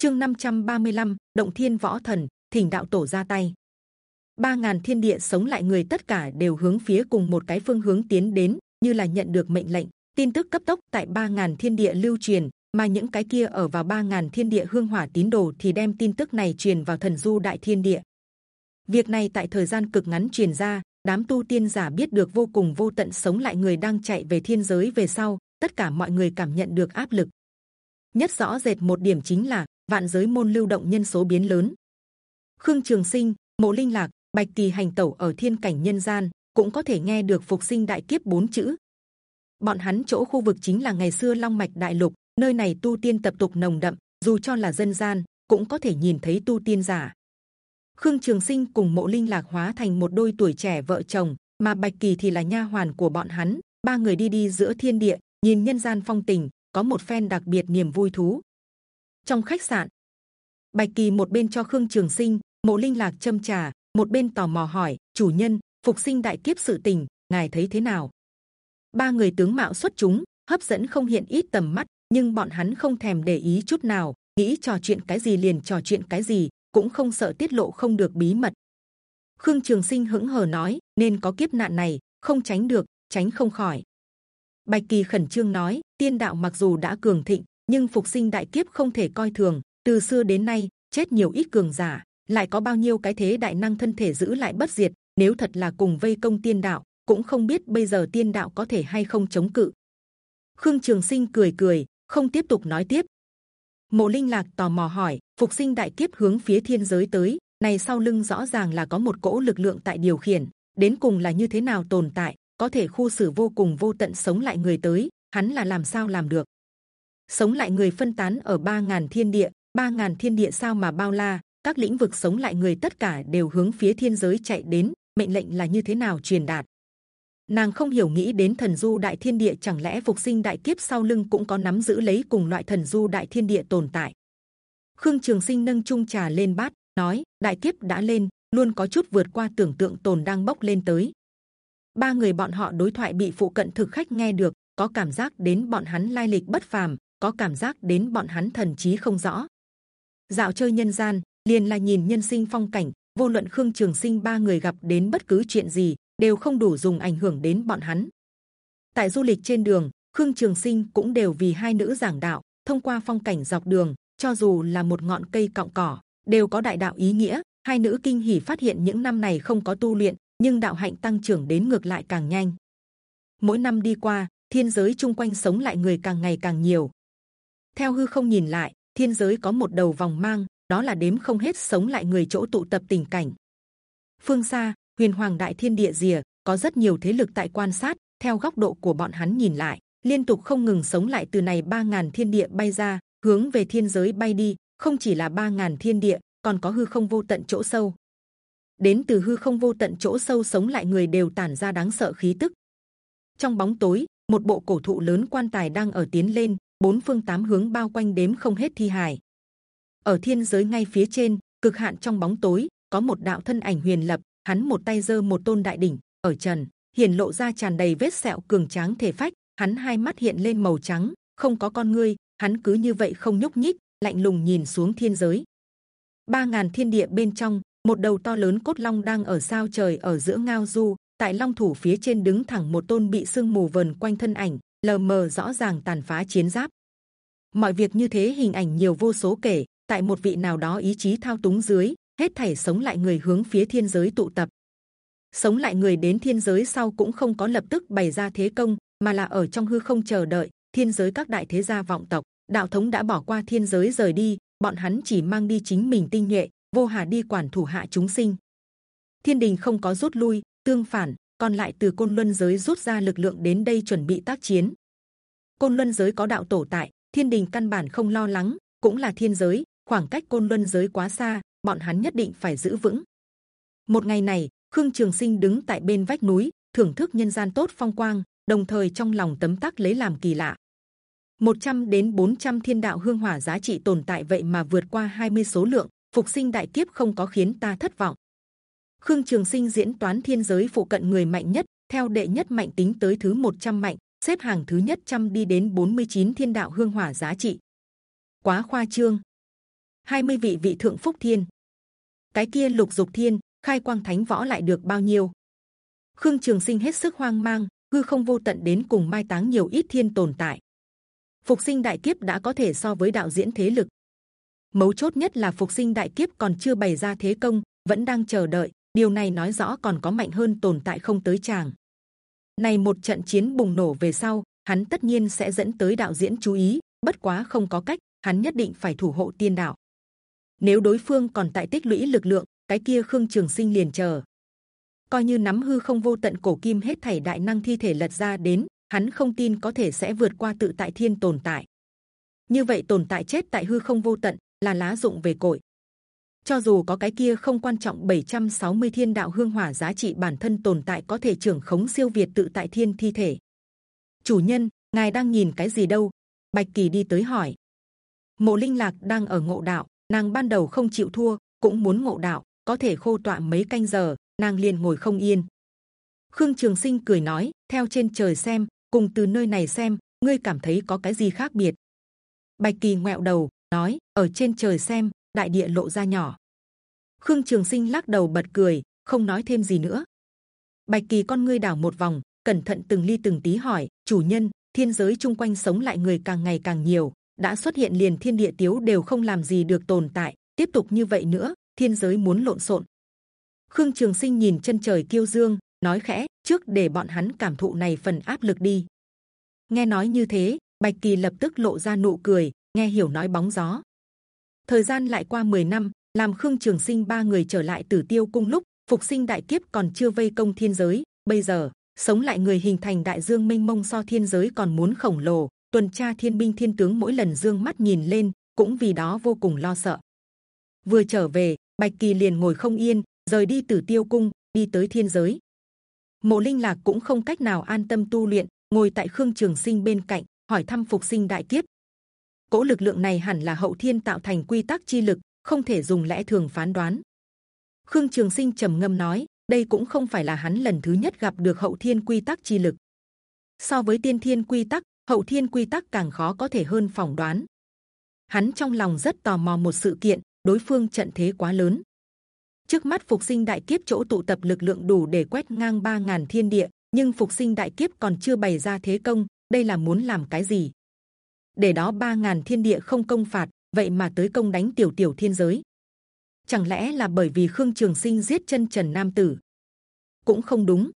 chương 535, động thiên võ thần thỉnh đạo tổ ra tay. Ba ngàn thiên địa sống lại người tất cả đều hướng phía cùng một cái phương hướng tiến đến như là nhận được mệnh lệnh. Tin tức cấp tốc tại ba ngàn thiên địa lưu truyền mà những cái kia ở vào ba ngàn thiên địa hương hỏa tín đồ thì đem tin tức này truyền vào thần du đại thiên địa. Việc này tại thời gian cực ngắn truyền ra đám tu tiên giả biết được vô cùng vô tận sống lại người đang chạy về thiên giới về sau tất cả mọi người cảm nhận được áp lực. Nhất rõ rệt một điểm chính là vạn giới môn lưu động nhân số biến lớn. Khương trường sinh, mộ linh lạc, bạch tỳ hành tẩu ở thiên cảnh nhân gian cũng có thể nghe được phục sinh đại kiếp bốn chữ. Bọn hắn chỗ khu vực chính là ngày xưa long mạch đại lục, nơi này tu tiên tập tục nồng đậm, dù cho là dân gian cũng có thể nhìn thấy tu tiên giả. Khương trường sinh cùng mộ linh lạc hóa thành một đôi tuổi trẻ vợ chồng, mà bạch kỳ thì là nha hoàn của bọn hắn. Ba người đi đi giữa thiên địa, nhìn nhân gian phong tình, có một phen đặc biệt niềm vui thú trong khách sạn. Bạch kỳ một bên cho khương trường sinh, mộ linh lạc châm trà, một bên tò mò hỏi, chủ nhân, phục sinh đại kiếp sự tình, ngài thấy thế nào? Ba người tướng mạo xuất chúng, hấp dẫn không hiện ít tầm mắt, nhưng bọn hắn không thèm để ý chút nào, nghĩ trò chuyện cái gì liền trò chuyện cái gì, cũng không sợ tiết lộ không được bí mật. Khương trường sinh hững hờ nói, nên có kiếp nạn này, không tránh được, tránh không khỏi. Bạch kỳ khẩn trương nói, tiên đạo mặc dù đã cường thịnh nhưng phục sinh đại kiếp không thể coi thường. Từ xưa đến nay, chết nhiều ít cường giả, lại có bao nhiêu cái thế đại năng thân thể giữ lại bất diệt, nếu thật là cùng vây công tiên đạo, cũng không biết bây giờ tiên đạo có thể hay không chống cự. Khương trường sinh cười cười, không tiếp tục nói tiếp. Mộ linh lạc tò mò hỏi, phục sinh đại kiếp hướng phía thiên giới tới, này sau lưng rõ ràng là có một cỗ lực lượng tại điều khiển, đến cùng là như thế nào tồn tại, có thể khu xử vô cùng vô tận sống lại người tới, hắn là làm sao làm được? Sống lại người phân tán ở ba ngàn thiên địa, ba ngàn thiên địa sao mà bao la, các lĩnh vực sống lại người tất cả đều hướng phía thiên giới chạy đến, mệnh lệnh là như thế nào truyền đạt? Nàng không hiểu nghĩ đến thần du đại thiên địa, chẳng lẽ phục sinh đại kiếp sau lưng cũng có nắm giữ lấy cùng loại thần du đại thiên địa tồn tại? Khương trường sinh nâng chung trà lên bát, nói, đại kiếp đã lên, luôn có chút vượt qua tưởng tượng tồn đang bốc lên tới. Ba người bọn họ đối thoại bị phụ cận thực khách nghe được, có cảm giác đến bọn hắn lai lịch bất phàm có cảm giác đến bọn hắn thần trí không rõ. Dạo chơi nhân gian, liền là nhìn nhân sinh phong cảnh, vô luận khương trường sinh ba người gặp đến bất cứ chuyện gì, đều không đủ dùng ảnh hưởng đến bọn hắn. Tại du lịch trên đường, khương trường sinh cũng đều vì hai nữ giảng đạo, thông qua phong cảnh dọc đường, cho dù là một ngọn cây cọng cỏ, đều có đại đạo ý nghĩa. Hai nữ kinh hỉ phát hiện những năm này không có tu luyện, nhưng đạo hạnh tăng trưởng đến ngược lại càng nhanh. Mỗi năm đi qua, thiên giới chung quanh sống lại người càng ngày càng nhiều theo hư không nhìn lại, thiên giới có một đầu vòng mang, đó là đếm không hết sống lại người chỗ tụ tập tình cảnh. Phương xa, huyền hoàng đại thiên địa rìa, có rất nhiều thế lực tại quan sát, theo góc độ của bọn hắn nhìn lại, liên tục không ngừng sống lại từ này ba ngàn thiên địa bay ra, hướng về thiên giới bay đi, không chỉ là ba ngàn thiên địa, còn có hư không vô tận chỗ sâu. Đến từ hư không vô tận chỗ sâu sống lại người đều tản ra đáng sợ khí tức. Trong bóng tối, một bộ cổ thụ lớn quan tài đang ở tiến lên bốn phương tám hướng bao quanh đếm không hết thi hài. Ở thiên giới ngay phía trên, cực hạn trong bóng tối, có một đạo thân ảnh huyền lập, hắn một tay giơ một tôn đại đỉnh, ở trần, hiển lộ ra tràn đầy vết sẹo cường tráng thể phách, hắn hai mắt hiện lên màu trắng, không có con ngươi, hắn cứ như vậy không nhúc nhích, lạnh lùng nhìn xuống thiên giới. Ba ngàn thiên địa bên trong, một đầu to lớn cốt long đang ở sao trời ở giữa ngao du, tại long thủ phía trên đứng thẳng một tôn bị sương mù vần quanh thân ảnh lờ mờ rõ ràng tàn phá chiến giáp. Mọi việc như thế hình ảnh nhiều vô số kể, tại một vị nào đó ý chí thao túng dưới, hết thảy sống lại người hướng phía thiên giới tụ tập. Sống lại người đến thiên giới sau cũng không có lập tức bày ra thế công, mà là ở trong hư không chờ đợi, thiên giới các đại thế gia vọng tộc, đạo thống đã bỏ qua thiên giới rời đi, bọn hắn chỉ mang đi chính mình tinh nhuệ, vô hà đi quản thủ hạ chúng sinh. Thiên đình không có rút lui, tương phản, còn lại từ côn luân giới rút ra lực lượng đến đây chuẩn bị tác chiến côn luân giới có đạo tổ tại, thiên đình căn bản không lo lắng, cũng là thiên giới, khoảng cách côn luân giới quá xa, bọn hắn nhất định phải giữ vững. Một ngày này, khương trường sinh đứng tại bên vách núi, thưởng thức nhân gian tốt phong quang, đồng thời trong lòng tấm tắc lấy làm kỳ lạ. 100 đến 400 thiên đạo hương hỏa giá trị tồn tại vậy mà vượt qua 20 số lượng, phục sinh đại kiếp không có khiến ta thất vọng. Khương trường sinh diễn toán thiên giới phụ cận người mạnh nhất, theo đệ nhất mạnh tính tới thứ 100 mạnh xếp hàng thứ nhất trăm đi đến 49 thiên đạo hương hỏa giá trị. Quá khoa trương. 20 vị vị thượng phúc thiên. Cái kia lục dục thiên, khai quang thánh võ lại được bao nhiêu? Khương trường sinh hết sức hoang mang, hư không vô tận đến cùng mai táng nhiều ít thiên tồn tại. Phục sinh đại kiếp đã có thể so với đạo diễn thế lực. Mấu chốt nhất là phục sinh đại kiếp còn chưa bày ra thế công, vẫn đang chờ đợi, điều này nói rõ còn có mạnh hơn tồn tại không tới chàng này một trận chiến bùng nổ về sau, hắn tất nhiên sẽ dẫn tới đạo diễn chú ý, bất quá không có cách, hắn nhất định phải thủ hộ tiên đạo. Nếu đối phương còn tại tích lũy lực lượng, cái kia khương trường sinh liền chờ. Coi như nắm hư không vô tận cổ kim hết thảy đại năng thi thể lật ra đến, hắn không tin có thể sẽ vượt qua tự tại thiên tồn tại. Như vậy tồn tại chết tại hư không vô tận, là lá dụng về cội cho dù có cái kia không quan trọng 760 thiên đạo hương hỏa giá trị bản thân tồn tại có thể trưởng khống siêu việt tự tại thiên thi thể. Chủ nhân, ngài đang nhìn cái gì đâu? Bạch kỳ đi tới hỏi. Mộ linh lạc đang ở ngộ đạo, nàng ban đầu không chịu thua, cũng muốn ngộ đạo, có thể khô tọa mấy canh giờ, nàng liền ngồi không yên. Khương trường sinh cười nói, theo trên trời xem, cùng từ nơi này xem, ngươi cảm thấy có cái gì khác biệt? Bạch kỳ ngẹo đầu, nói, ở trên trời xem đại địa lộ ra nhỏ. Khương trường sinh lắc đầu bật cười, không nói thêm gì nữa. Bạch kỳ con ngươi đảo một vòng, cẩn thận từng ly từng tí hỏi, chủ nhân, thiên giới chung quanh sống lại người càng ngày càng nhiều, đã xuất hiện liền thiên địa tiếu đều không làm gì được tồn tại, tiếp tục như vậy nữa, thiên giới muốn lộn xộn. Khương trường sinh nhìn chân trời kiêu dương, nói khẽ, trước để bọn hắn cảm thụ này phần áp lực đi. Nghe nói như thế, bạch kỳ lập tức lộ ra nụ cười, nghe hiểu nói bóng gió thời gian lại qua 10 năm, làm khương trường sinh ba người trở lại tử tiêu cung lúc phục sinh đại kiếp còn chưa vây công thiên giới. Bây giờ, sống lại người hình thành đại dương mênh mông so thiên giới còn muốn khổng lồ. Tuần tra thiên binh thiên tướng mỗi lần dương mắt nhìn lên, cũng vì đó vô cùng lo sợ. Vừa trở về, bạch kỳ liền ngồi không yên, rời đi tử tiêu cung, đi tới thiên giới. Mộ linh lạc cũng không cách nào an tâm tu luyện, ngồi tại khương trường sinh bên cạnh, hỏi thăm phục sinh đại kiếp cỗ lực lượng này hẳn là hậu thiên tạo thành quy tắc chi lực, không thể dùng lẽ thường phán đoán. Khương trường sinh trầm ngâm nói, đây cũng không phải là hắn lần thứ nhất gặp được hậu thiên quy tắc chi lực. So với tiên thiên quy tắc, hậu thiên quy tắc càng khó có thể hơn phỏng đoán. Hắn trong lòng rất tò mò một sự kiện, đối phương trận thế quá lớn. Trước mắt phục sinh đại kiếp chỗ tụ tập lực lượng đủ để quét ngang 3.000 thiên địa, nhưng phục sinh đại kiếp còn chưa bày ra thế công, đây là muốn làm cái gì? Để đó ba ngàn thiên địa không công phạt, vậy mà tới công đánh tiểu tiểu thiên giới. Chẳng lẽ là bởi vì khương trường sinh giết chân trần nam tử? Cũng không đúng.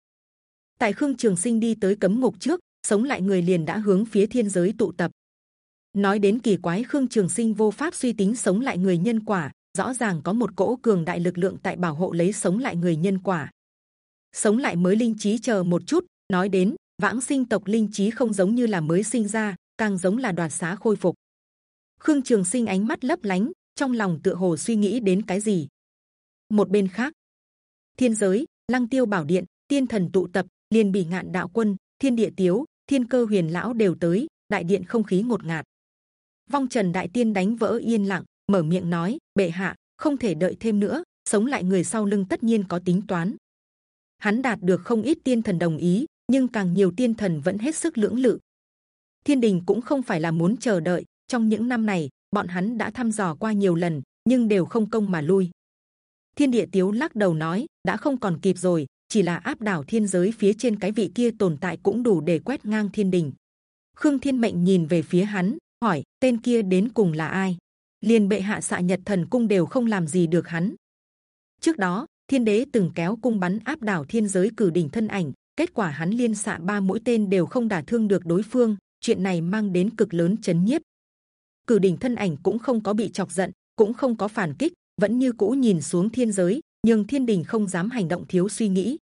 Tại khương trường sinh đi tới cấm ngục trước, sống lại người liền đã hướng phía thiên giới tụ tập. Nói đến kỳ quái, khương trường sinh vô pháp suy tính sống lại người nhân quả. Rõ ràng có một cỗ cường đại lực lượng tại bảo hộ lấy sống lại người nhân quả. Sống lại mới linh trí chờ một chút. Nói đến, vãng sinh tộc linh trí không giống như là mới sinh ra càng giống là đoạt xá khôi phục. Khương trường sinh ánh mắt lấp lánh, trong lòng tựa hồ suy nghĩ đến cái gì. Một bên khác, thiên giới, lăng tiêu bảo điện, tiên thần tụ tập, liền bị ngạn đạo quân, thiên địa tiếu, thiên cơ huyền lão đều tới, đại điện không khí ngột ngạt. Vong trần đại tiên đánh vỡ yên lặng, mở miệng nói, bệ hạ, không thể đợi thêm nữa, sống lại người sau lưng tất nhiên có tính toán. Hắn đạt được không ít tiên thần đồng ý, nhưng càng nhiều tiên thần vẫn hết sức lưỡng lự thiên đình cũng không phải là muốn chờ đợi. Trong những năm này, bọn hắn đã thăm dò qua nhiều lần, nhưng đều không công mà lui. Thiên địa tiếu lắc đầu nói, đã không còn kịp rồi, chỉ là áp đảo thiên giới phía trên cái vị kia tồn tại cũng đủ để quét ngang thiên đình. Khương thiên mệnh nhìn về phía hắn, hỏi, tên kia đến cùng là ai? Liền bệ hạ xạ nhật thần cung đều không làm gì được hắn. Trước đó, thiên đế từng kéo cung bắn áp đảo thiên giới cử đỉnh thân ảnh, kết quả hắn liên xạ ba mũi tên đều không đả thương được đối phương chuyện này mang đến cực lớn chấn nhiếp. Cử đỉnh thân ảnh cũng không có bị chọc giận, cũng không có phản kích, vẫn như cũ nhìn xuống thiên giới, nhưng thiên đình không dám hành động thiếu suy nghĩ.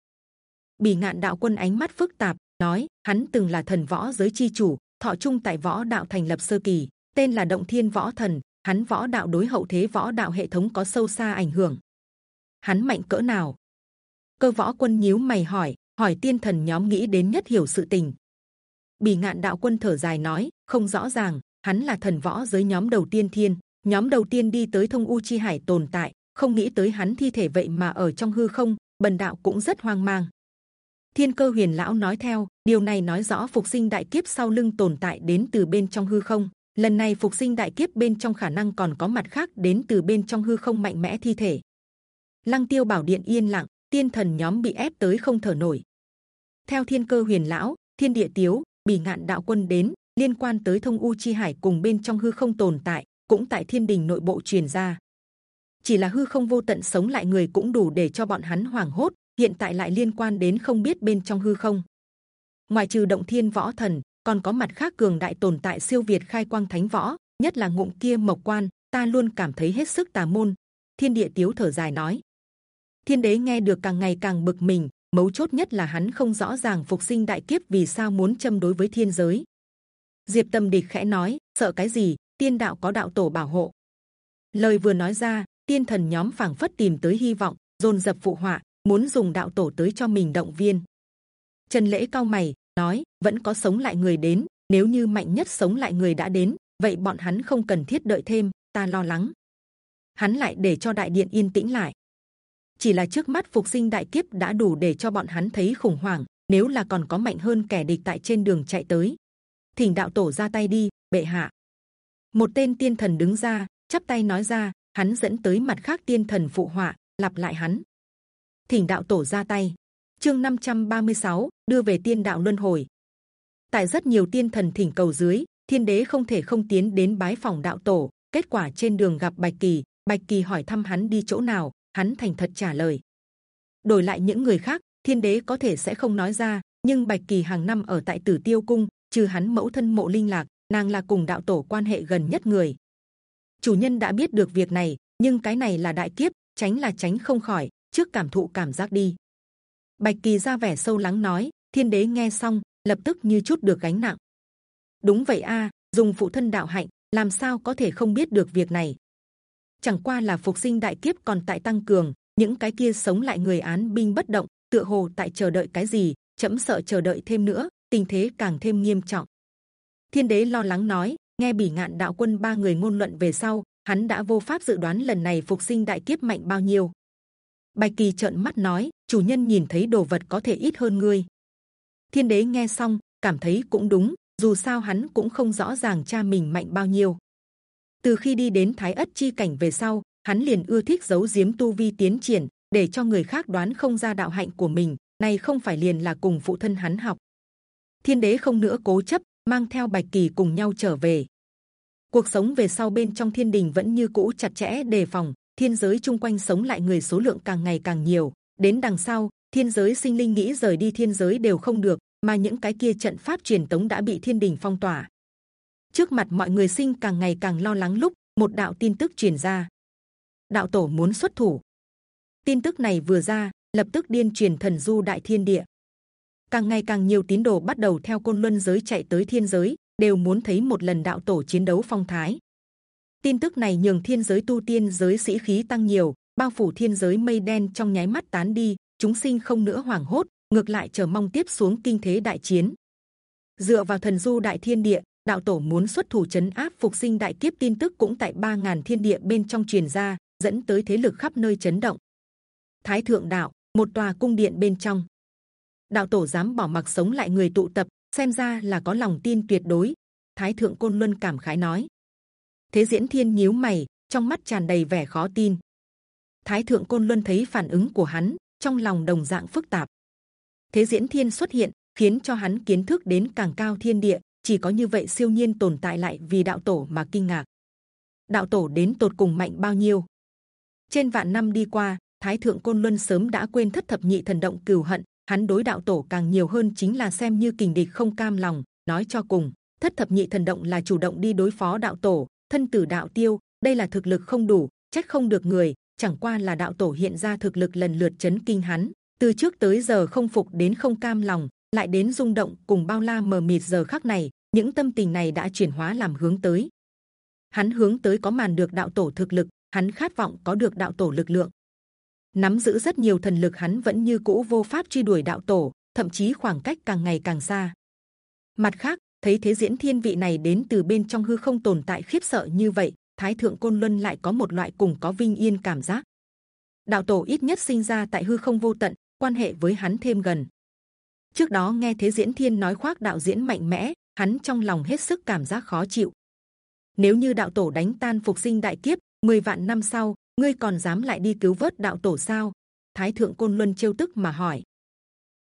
Bì ngạn đạo quân ánh mắt phức tạp, nói, hắn từng là thần võ giới chi chủ, thọ trung tại võ đạo thành lập sơ kỳ, tên là động thiên võ thần, hắn võ đạo đối hậu thế võ đạo hệ thống có sâu xa ảnh hưởng. Hắn mạnh cỡ nào? Cơ võ quân nhíu mày hỏi hỏi tiên thần nhóm nghĩ đến nhất hiểu sự tình bì ngạn đạo quân thở dài nói, không rõ ràng, hắn là thần võ giới nhóm đầu tiên thiên, nhóm đầu tiên đi tới thông u chi hải tồn tại, không nghĩ tới hắn thi thể vậy mà ở trong hư không, bần đạo cũng rất hoang mang. Thiên cơ huyền lão nói theo, điều này nói rõ phục sinh đại kiếp sau lưng tồn tại đến từ bên trong hư không. Lần này phục sinh đại kiếp bên trong khả năng còn có mặt khác đến từ bên trong hư không mạnh mẽ thi thể. Lăng tiêu bảo điện yên lặng, tiên thần nhóm bị ép tới không thở nổi. Theo thiên cơ huyền lão, thiên địa tiếu bì ngạn đạo quân đến, liên quan tới thông u chi hải cùng bên trong hư không tồn tại, cũng tại thiên đình nội bộ truyền ra. Chỉ là hư không vô tận sống lại người cũng đủ để cho bọn hắn hoảng hốt, hiện tại lại liên quan đến không biết bên trong hư không. Ngoài trừ động thiên võ thần, còn có mặt khác cường đại tồn tại siêu việt khai quang thánh võ, nhất là ngụm kia mộc quan, ta luôn cảm thấy hết sức tà môn. Thiên địa tiếu thở dài nói. Thiên đế nghe được càng ngày càng bực mình mấu chốt nhất là hắn không rõ ràng phục sinh đại kiếp vì sao muốn châm đối với thiên giới. Diệp tâm địch khẽ nói, sợ cái gì? Tiên đạo có đạo tổ bảo hộ. Lời vừa nói ra, tiên thần nhóm phảng phất tìm tới hy vọng, dồn dập phụ họa, muốn dùng đạo tổ tới cho mình động viên. Trần lễ cao mày, nói, vẫn có sống lại người đến, nếu như mạnh nhất sống lại người đã đến, vậy bọn hắn không cần thiết đợi thêm, ta lo lắng. Hắn lại để cho đại điện yên tĩnh lại chỉ là trước mắt phục sinh đại kiếp đã đủ để cho bọn hắn thấy khủng hoảng nếu là còn có mạnh hơn kẻ địch tại trên đường chạy tới. Thỉnh đạo tổ ra tay đi bệ hạ. Một tên tiên thần đứng ra chắp tay nói ra hắn dẫn tới mặt khác tiên thần phụ họa lặp lại hắn. Thỉnh đạo tổ ra tay. Chương 536, đưa về tiên đạo luân hồi. Tại rất nhiều tiên thần thỉnh cầu dưới thiên đế không thể không tiến đến bái phòng đạo tổ. Kết quả trên đường gặp bạch kỳ bạch kỳ hỏi thăm hắn đi chỗ nào hắn thành thật trả lời. Đổi lại những người khác, thiên đế có thể sẽ không nói ra, nhưng bạch kỳ hàng năm ở tại tử tiêu cung, trừ hắn mẫu thân mộ linh lạc, nàng là cùng đạo tổ quan hệ gần nhất người. Chủ nhân đã biết được việc này, nhưng cái này là đại kiếp, tránh là tránh không khỏi, trước cảm thụ cảm giác đi. Bạch kỳ ra vẻ sâu lắng nói, thiên đế nghe xong, lập tức như chút được gánh nặng. Đúng vậy a, dùng phụ thân đạo hạnh, làm sao có thể không biết được việc này? Chẳng qua là phục sinh đại kiếp còn tại tăng cường, những cái kia sống lại người án binh bất động, tựa hồ tại chờ đợi cái gì chậm sợ chờ đợi thêm nữa, tình thế càng thêm nghiêm trọng. Thiên đế lo lắng nói, nghe bỉ ngạn đạo quân ba người ngôn luận về sau, hắn đã vô pháp dự đoán lần này phục sinh đại kiếp mạnh bao nhiêu. Bạch kỳ trợn mắt nói, chủ nhân nhìn thấy đồ vật có thể ít hơn ngươi. Thiên đế nghe xong, cảm thấy cũng đúng, dù sao hắn cũng không rõ ràng cha mình mạnh bao nhiêu từ khi đi đến thái ất chi cảnh về sau, hắn liền ưa thích giấu giếm tu vi tiến triển, để cho người khác đoán không ra đạo hạnh của mình, này không phải liền là cùng phụ thân hắn học. Thiên đế không nữa cố chấp, mang theo bạch kỳ cùng nhau trở về. Cuộc sống về sau bên trong thiên đình vẫn như cũ chặt chẽ đề phòng, thiên giới chung quanh sống lại người số lượng càng ngày càng nhiều. Đến đằng sau, thiên giới sinh linh nghĩ rời đi thiên giới đều không được, mà những cái kia trận pháp truyền tống đã bị thiên đình phong tỏa trước mặt mọi người sinh càng ngày càng lo lắng lúc một đạo tin tức truyền ra. Đạo tổ muốn xuất thủ. Tin tức này vừa ra, lập tức điên truyền thần du đại thiên địa. Càng ngày càng nhiều tín đồ bắt đầu theo côn luân giới chạy tới thiên giới, đều muốn thấy một lần đạo tổ chiến đấu phong thái. Tin tức này nhường thiên giới tu tiên giới sĩ khí tăng nhiều, bao phủ thiên giới mây đen trong nháy mắt tán đi, chúng sinh không nữa hoảng hốt, ngược lại chờ mong tiếp xuống kinh thế đại chiến. Dựa vào thần du đại thiên địa đạo tổ muốn xuất thủ chấn áp phục sinh đại kiếp tin tức cũng tại ba ngàn thiên địa bên trong truyền ra, dẫn tới thế lực khắp nơi chấn động. Thái thượng đạo, một tòa cung điện bên trong. Đạo tổ dám bỏ mặc sống lại người tụ tập, xem ra là có lòng tin tuyệt đối. Thái thượng côn luân cảm khái nói. Thế diễn thiên nhíu mày, trong mắt tràn đầy vẻ khó tin. Thái thượng côn luân thấy phản ứng của hắn, trong lòng đồng dạng phức tạp. Thế diễn thiên xuất hiện, khiến cho hắn kiến thức đến càng cao thiên địa chỉ có như vậy siêu nhiên tồn tại lại vì đạo tổ mà kinh ngạc. Đạo tổ đến tột cùng mạnh bao nhiêu? Trên vạn năm đi qua, thái thượng côn luân sớm đã quên thất thập nhị thần động cừu hận. Hắn đối đạo tổ càng nhiều hơn chính là xem như kình địch không cam lòng, nói cho cùng, thất thập nhị thần động là chủ động đi đối phó đạo tổ, thân tử đạo tiêu, đây là thực lực không đủ trách không được người, chẳng qua là đạo tổ hiện ra thực lực lần lượt chấn kinh hắn. Từ trước tới giờ không phục đến không cam lòng lại đến rung động cùng bao la mờ mịt giờ khắc này, những tâm tình này đã chuyển hóa làm hướng tới. Hắn hướng tới có màn được đạo tổ thực lực, hắn khát vọng có được đạo tổ lực lượng. Nắm giữ rất nhiều thần lực hắn vẫn như cũ vô pháp truy đuổi đạo tổ, thậm chí khoảng cách càng ngày càng xa. Mặt khác, thấy thế diễn thiên vị này đến từ bên trong hư không tồn tại khiếp sợ như vậy, thái thượng côn luân lại có một loại cùng có vinh yên cảm giác. Đạo tổ ít nhất sinh ra tại hư không vô tận, quan hệ với hắn thêm gần trước đó nghe thế diễn thiên nói khoác đạo diễn mạnh mẽ, hắn trong lòng hết sức cảm giác khó chịu. Nếu như đạo tổ đánh tan phục sinh đại kiếp 10 vạn năm sau, ngươi còn dám lại đi cứu vớt đạo tổ sao? Thái thượng côn luân trêu tức mà hỏi.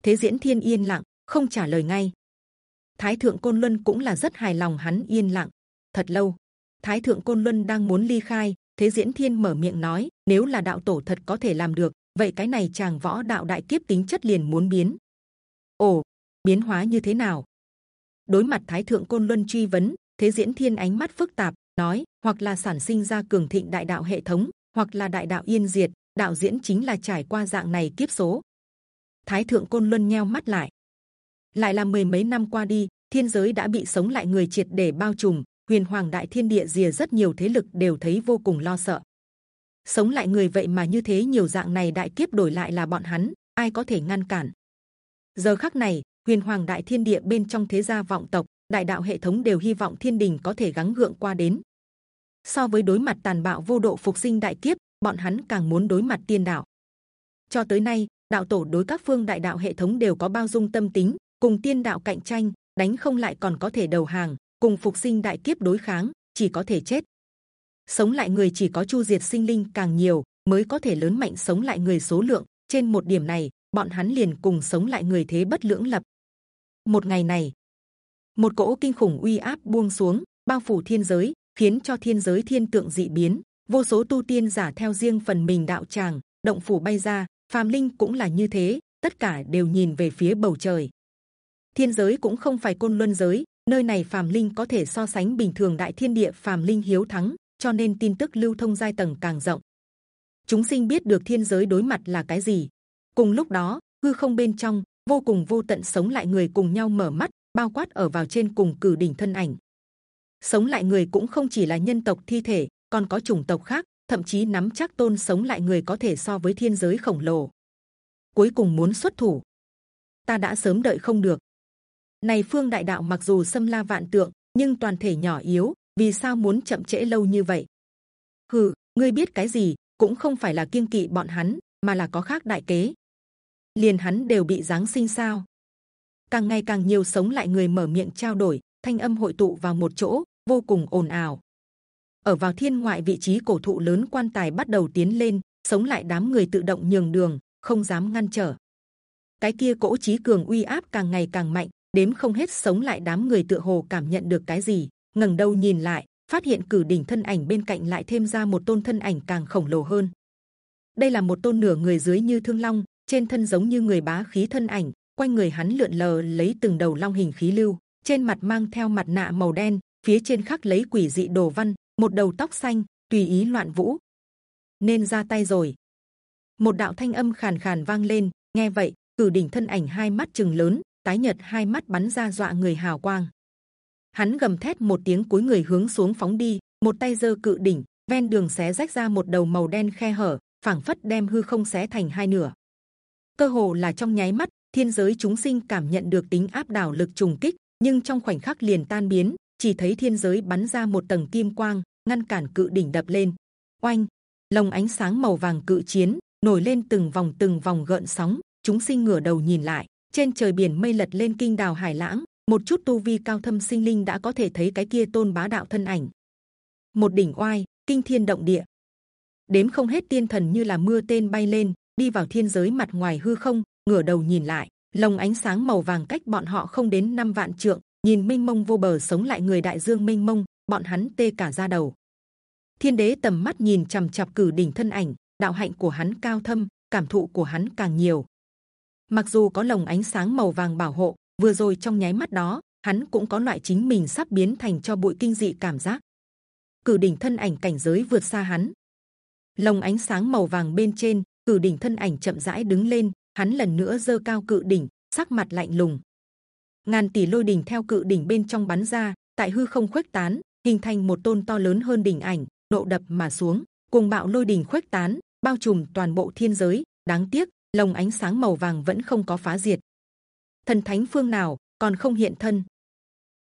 Thế diễn thiên yên lặng, không trả lời ngay. Thái thượng côn luân cũng là rất hài lòng hắn yên lặng. Thật lâu, thái thượng côn luân đang muốn ly khai, thế diễn thiên mở miệng nói, nếu là đạo tổ thật có thể làm được, vậy cái này chàng võ đạo đại kiếp tính chất liền muốn biến ồ, biến hóa như thế nào? Đối mặt thái thượng côn luân truy vấn, thế diễn thiên ánh mắt phức tạp, nói, hoặc là sản sinh ra cường thịnh đại đạo hệ thống, hoặc là đại đạo yên diệt, đạo diễn chính là trải qua dạng này kiếp số. Thái thượng côn luân nheo mắt lại. Lại là mười mấy năm qua đi, thiên giới đã bị sống lại người triệt để bao trùm, huyền hoàng đại thiên địa rìa rất nhiều thế lực đều thấy vô cùng lo sợ. Sống lại người vậy mà như thế nhiều dạng này đại kiếp đổi lại là bọn hắn, ai có thể ngăn cản? Giờ khắc này, huyền hoàng đại thiên địa bên trong thế gia vọng tộc, đại đạo hệ thống đều hy vọng thiên đình có thể gắng gượng qua đến. So với đối mặt tàn bạo vô độ phục sinh đại kiếp, bọn hắn càng muốn đối mặt tiên đạo. Cho tới nay, đạo tổ đối các phương đại đạo hệ thống đều có bao dung tâm tính, cùng tiên đạo cạnh tranh, đánh không lại còn có thể đầu hàng, cùng phục sinh đại kiếp đối kháng, chỉ có thể chết. Sống lại người chỉ có chu diệt sinh linh càng nhiều, mới có thể lớn mạnh sống lại người số lượng. Trên một điểm này bọn hắn liền cùng sống lại người thế bất lưỡng lập. Một ngày này, một cỗ kinh khủng uy áp buông xuống, bao phủ thiên giới, khiến cho thiên giới thiên tượng dị biến. Vô số tu tiên giả theo riêng phần mình đạo tràng, động phủ bay ra, phàm linh cũng là như thế, tất cả đều nhìn về phía bầu trời. Thiên giới cũng không phải côn luân giới, nơi này phàm linh có thể so sánh bình thường đại thiên địa phàm linh hiếu thắng, cho nên tin tức lưu thông giai tầng càng rộng. Chúng sinh biết được thiên giới đối mặt là cái gì cùng lúc đó, hư không bên trong, vô cùng vô tận sống lại người cùng nhau mở mắt, bao quát ở vào trên cùng cử đỉnh thân ảnh. Sống lại người cũng không chỉ là nhân tộc thi thể, còn có chủng tộc khác, thậm chí nắm chắc tôn sống lại người có thể so với thiên giới khổng lồ. Cuối cùng muốn xuất thủ. Ta đã sớm đợi không được. Này phương đại đạo mặc dù xâm la vạn tượng, nhưng toàn thể nhỏ yếu, vì sao muốn chậm trễ lâu như vậy? Hừ, ngươi biết cái gì, cũng không phải là kiêng kỵ bọn hắn, mà là có khác đại kế liền hắn đều bị giáng sinh sao? Càng ngày càng nhiều sống lại người mở miệng trao đổi, thanh âm hội tụ vào một chỗ, vô cùng ồn ào. Ở vào thiên ngoại vị trí cổ thụ lớn quan tài bắt đầu tiến lên, sống lại đám người tự động nhường đường, không dám ngăn trở. Cái kia cỗ trí cường uy áp càng ngày càng mạnh, đếm không hết sống lại đám người tựa hồ cảm nhận được cái gì, ngẩng đầu nhìn lại, phát hiện cử đỉnh thân ảnh bên cạnh lại thêm ra một tôn thân ảnh càng khổng lồ hơn. Đây là một tôn nửa người dưới như thương long trên thân giống như người bá khí thân ảnh, quanh người hắn lượn lờ lấy từng đầu long hình khí lưu, trên mặt mang theo mặt nạ màu đen, phía trên khắc lấy quỷ dị đồ văn, một đầu tóc xanh, tùy ý loạn vũ. Nên ra tay rồi. Một đạo thanh âm khàn khàn vang lên, nghe vậy, cử đỉnh thân ảnh hai mắt trừng lớn, tái nhợt hai mắt bắn ra dọa người hào quang. Hắn gầm thét một tiếng cuối người hướng xuống phóng đi, một tay giơ cự đỉnh, ven đường xé rách ra một đầu màu đen khe hở, phảng phất đem hư không xé thành hai nửa cơ hồ là trong nháy mắt, thiên giới chúng sinh cảm nhận được tính áp đảo lực trùng kích, nhưng trong khoảnh khắc liền tan biến, chỉ thấy thiên giới bắn ra một tầng kim quang, ngăn cản cự đỉnh đập lên. Oanh! Lồng ánh sáng màu vàng cự chiến, nổi lên từng vòng từng vòng gợn sóng, chúng sinh ngửa đầu nhìn lại, trên trời biển mây lật lên kinh đào hải lãng, một chút tu vi cao thâm sinh linh đã có thể thấy cái kia tôn bá đạo thân ảnh. Một đỉnh oai, kinh thiên động địa. Đếm không hết tiên thần như là mưa tên bay lên đi vào thiên giới mặt ngoài hư không, ngửa đầu nhìn lại, lồng ánh sáng màu vàng cách bọn họ không đến năm vạn trượng, nhìn mênh mông vô bờ sống lại người đại dương mênh mông, bọn hắn tê cả da đầu. Thiên đế tầm mắt nhìn c h ầ m chặp cử đỉnh thân ảnh, đạo hạnh của hắn cao thâm, cảm thụ của hắn càng nhiều. Mặc dù có lồng ánh sáng màu vàng bảo hộ, vừa rồi trong nháy mắt đó, hắn cũng có loại chính mình sắp biến thành cho bụi kinh dị cảm giác. Cử đỉnh thân ảnh cảnh giới vượt xa hắn. Lồng ánh sáng màu vàng bên trên cử đỉnh thân ảnh chậm rãi đứng lên, hắn lần nữa dơ cao cự đỉnh, sắc mặt lạnh lùng. Ngàn tỷ lôi đỉnh theo cự đỉnh bên trong bắn ra, tại hư không khuếch tán, hình thành một tôn to lớn hơn đỉnh ảnh, nộ đập mà xuống. Cùng bạo lôi đỉnh khuếch tán, bao trùm toàn bộ thiên giới. Đáng tiếc, lồng ánh sáng màu vàng vẫn không có phá diệt. Thần thánh phương nào, còn không hiện thân?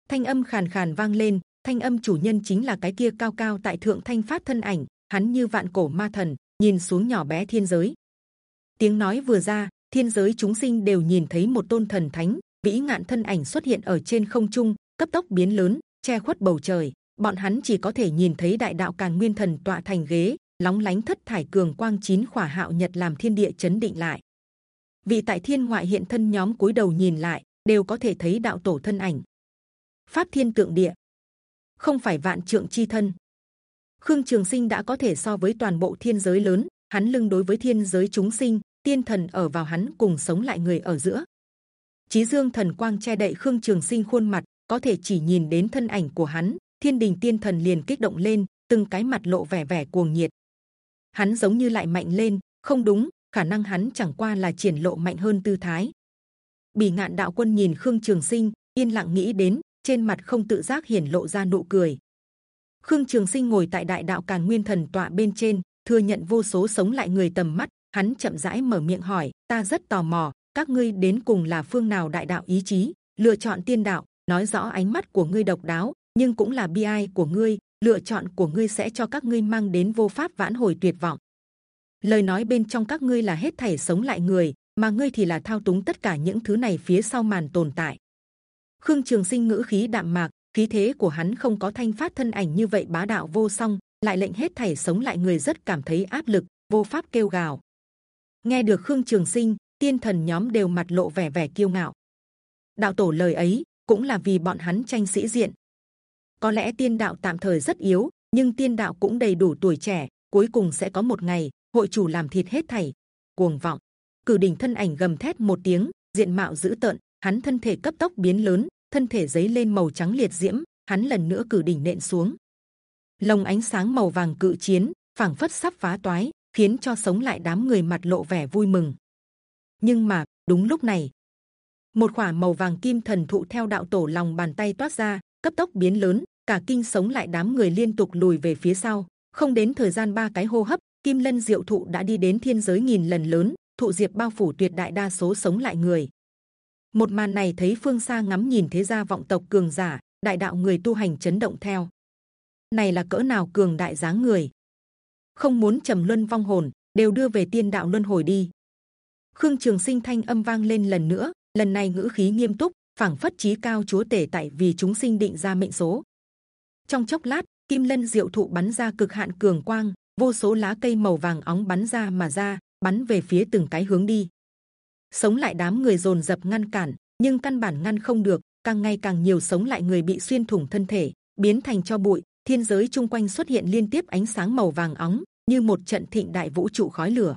Thanh âm khàn khàn vang lên, thanh âm chủ nhân chính là cái kia cao cao tại thượng thanh phát thân ảnh, hắn như vạn cổ ma thần nhìn xuống nhỏ bé thiên giới. Tiếng nói vừa ra, thiên giới chúng sinh đều nhìn thấy một tôn thần thánh, vĩ ngạn thân ảnh xuất hiện ở trên không trung, cấp tốc biến lớn, che khuất bầu trời. Bọn hắn chỉ có thể nhìn thấy đại đạo càn nguyên thần tọa thành ghế, lóng lánh thất thải cường quang chín khỏa hạo nhật làm thiên địa chấn định lại. Vị tại thiên ngoại hiện thân nhóm cúi đầu nhìn lại, đều có thể thấy đạo tổ thân ảnh. Pháp thiên tượng địa. Không phải vạn trượng chi thân khương trường sinh đã có thể so với toàn bộ thiên giới lớn, hắn lưng đối với thiên giới chúng sinh, tiên thần ở vào hắn cùng sống lại người ở giữa. Chí dương thần quang che đậy khương trường sinh khuôn mặt, có thể chỉ nhìn đến thân ảnh của hắn, thiên đình tiên thần liền kích động lên, từng cái mặt lộ vẻ vẻ cuồng nhiệt. Hắn giống như lại mạnh lên, không đúng, khả năng hắn chẳng qua là triển lộ mạnh hơn tư thái. Bì ngạn đạo quân nhìn khương trường sinh, yên lặng nghĩ đến, trên mặt không tự giác hiển lộ ra nụ cười khương trường sinh ngồi tại đại đạo càn nguyên thần tọa bên trên, thừa nhận vô số sống lại người tầm mắt. Hắn chậm rãi mở miệng hỏi, ta rất tò mò, các ngươi đến cùng là phương nào đại đạo ý chí? Lựa chọn tiên đạo, nói rõ ánh mắt của ngươi độc đáo, nhưng cũng là bi ai của ngươi, lựa chọn của ngươi sẽ cho các ngươi mang đến vô pháp vãn hồi tuyệt vọng. Lời nói bên trong các ngươi là hết thảy sống lại người, mà ngươi thì là thao túng tất cả những thứ này phía sau màn tồn tại. Khương trường sinh ngữ khí đạm mạc khí thế của hắn không có thanh phát thân ảnh như vậy bá đạo vô song, lại lệnh hết thảy sống lại người rất cảm thấy áp lực, vô pháp kêu gào. Nghe được khương trường sinh, tiên thần nhóm đều mặt lộ vẻ vẻ kiêu ngạo. Đạo tổ lời ấy cũng là vì bọn hắn tranh sĩ diện. Có lẽ tiên đạo tạm thời rất yếu, nhưng tiên đạo cũng đầy đủ tuổi trẻ, cuối cùng sẽ có một ngày, hội chủ làm thịt hết thảy. Cuồng vọng, cử đỉnh thân ảnh gầm thét một tiếng, diện mạo dữ tợn, hắn thân thể cấp tốc biến lớn thân thể giấy lên màu trắng liệt diễm, hắn lần nữa cử đỉnh nện xuống. Lồng ánh sáng màu vàng cự chiến, phảng phất sắp phá toái, khiến cho sống lại đám người mặt lộ vẻ vui mừng. Nhưng mà, đúng lúc này, một quả màu vàng kim thần thụ theo đạo tổ lòng bàn tay toát ra, cấp tốc biến lớn, cả kinh sống lại đám người liên tục lùi về phía sau. Không đến thời gian ba cái hô hấp, kim lân diệu thụ đã đi đến thiên giới nghìn lần lớn, thụ diệp bao phủ tuyệt đại đa số sống lại người một màn này thấy phương xa ngắm nhìn thế gia vọng tộc cường giả, đại đạo người tu hành chấn động theo. Này là cỡ nào cường đại dáng người. Không muốn trầm luân vong hồn, đều đưa về tiên đạo luân hồi đi. Khương trường sinh thanh âm vang lên lần nữa, lần này ngữ khí nghiêm túc, phảng phất trí cao chúa tể tại vì chúng sinh định ra mệnh số. Trong chốc lát, kim lân diệu thụ bắn ra cực hạn cường quang, vô số lá cây màu vàng óng bắn ra mà ra, bắn về phía từng cái hướng đi sống lại đám người dồn dập ngăn cản, nhưng căn bản ngăn không được, càng ngày càng nhiều sống lại người bị xuyên thủng thân thể, biến thành cho bụi. Thiên giới chung quanh xuất hiện liên tiếp ánh sáng màu vàng óng, như một trận thịnh đại vũ trụ khói lửa.